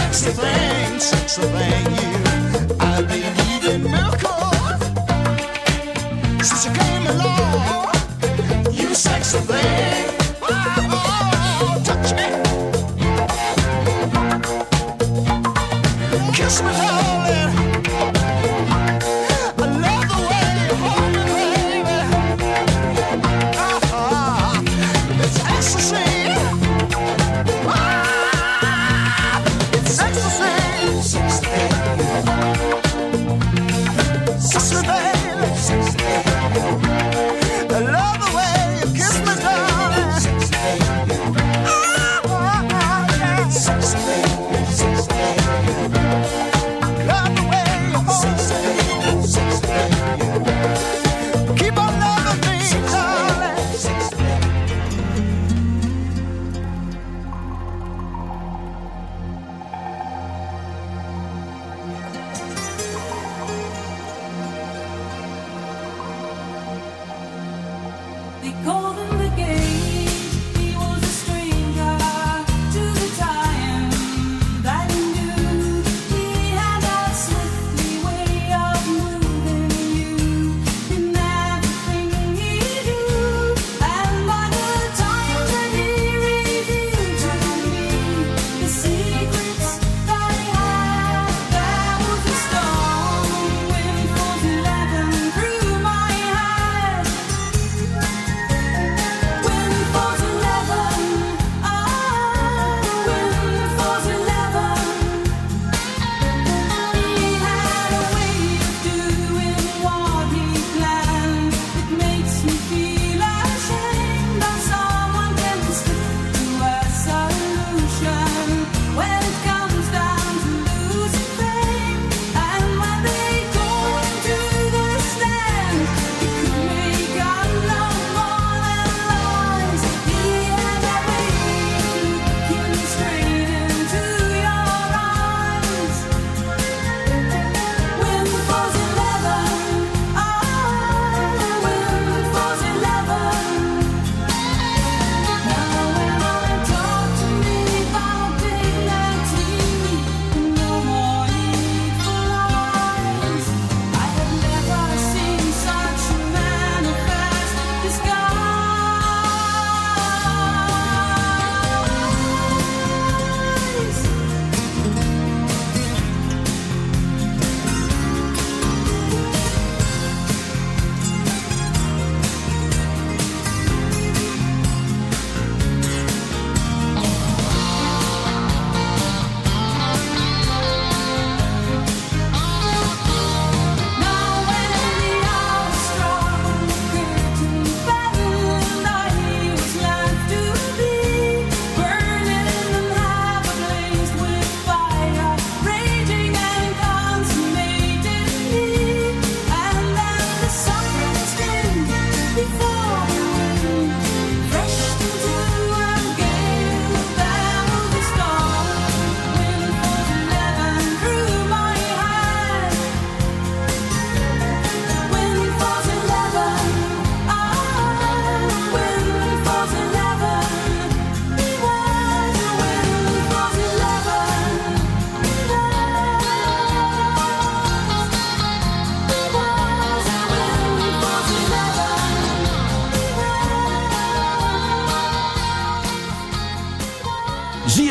sexy thing, sexy thing, you. I'd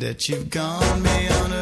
That you've gone beyond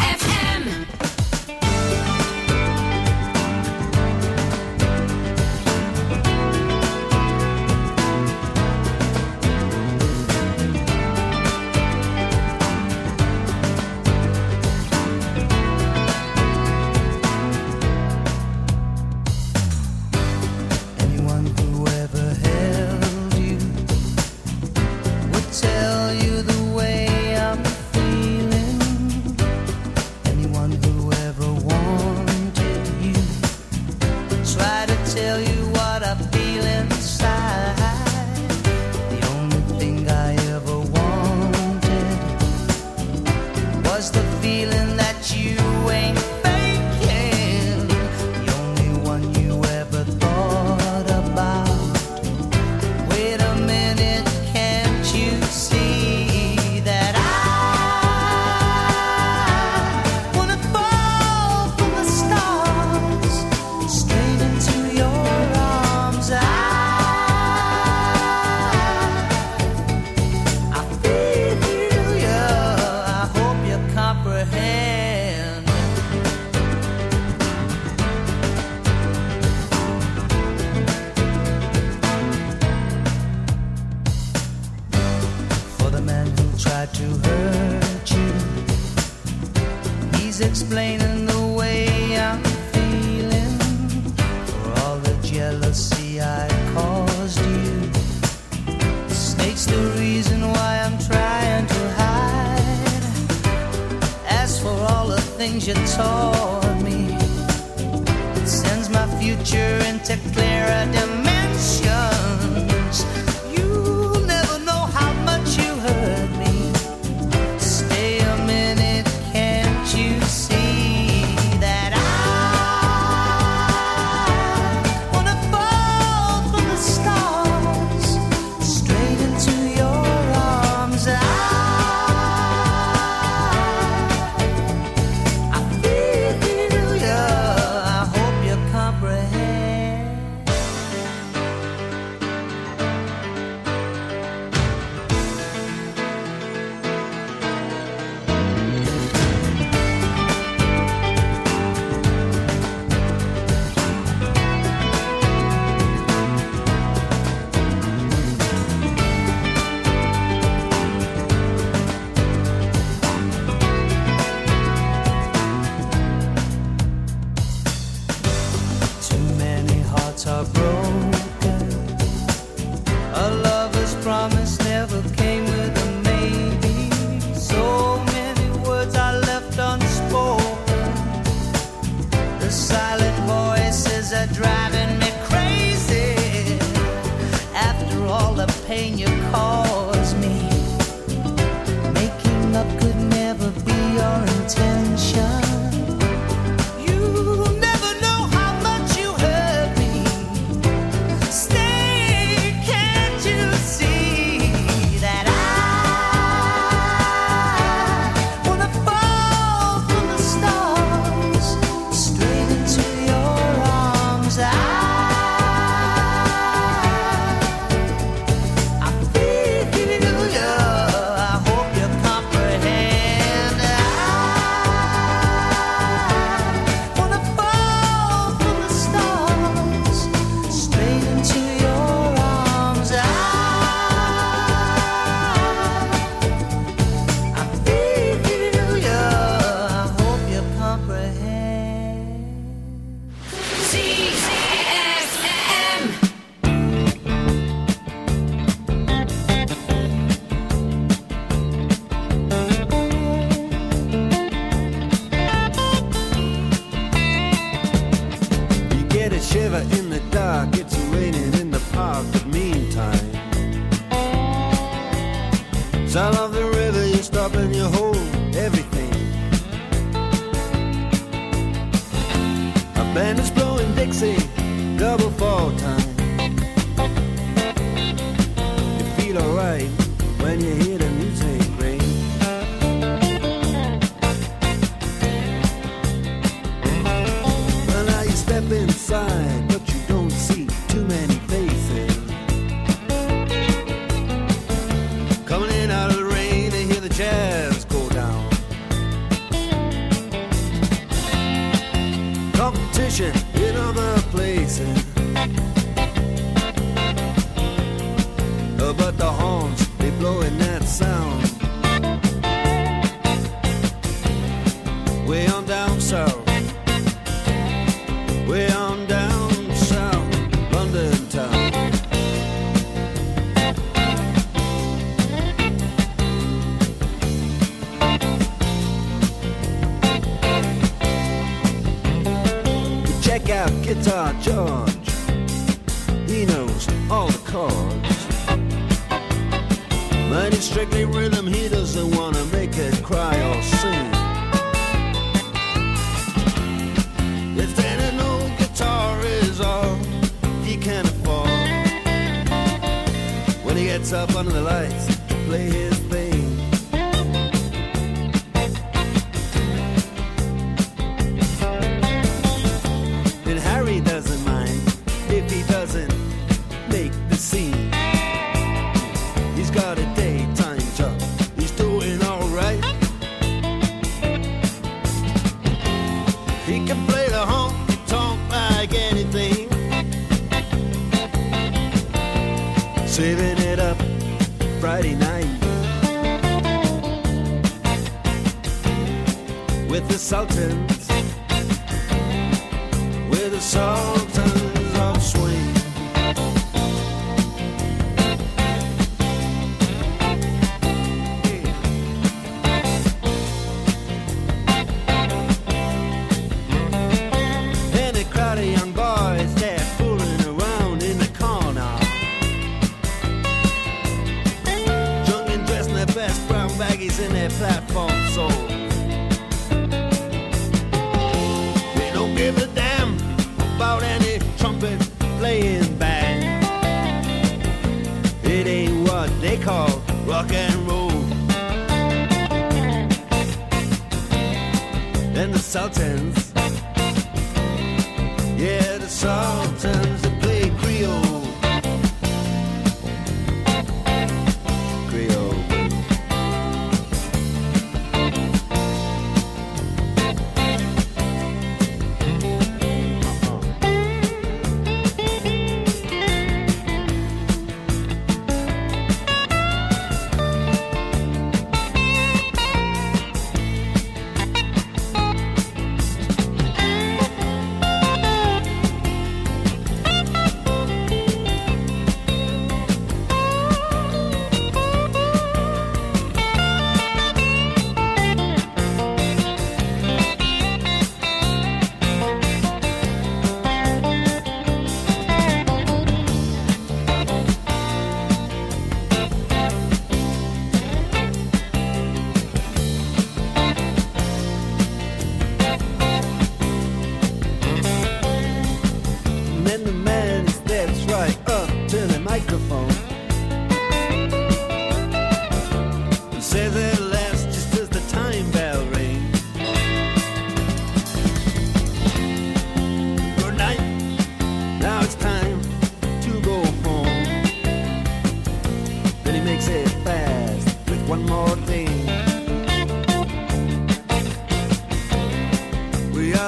attention.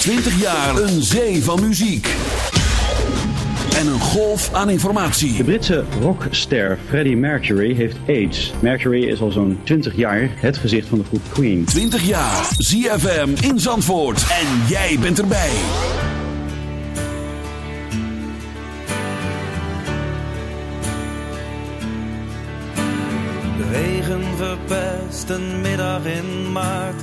20 jaar een zee van muziek. En een golf aan informatie. De Britse rockster Freddie Mercury heeft AIDS. Mercury is al zo'n 20 jaar het gezicht van de groep Queen. 20 jaar. ZFM in Zandvoort. En jij bent erbij. De regen verpest een middag in maart.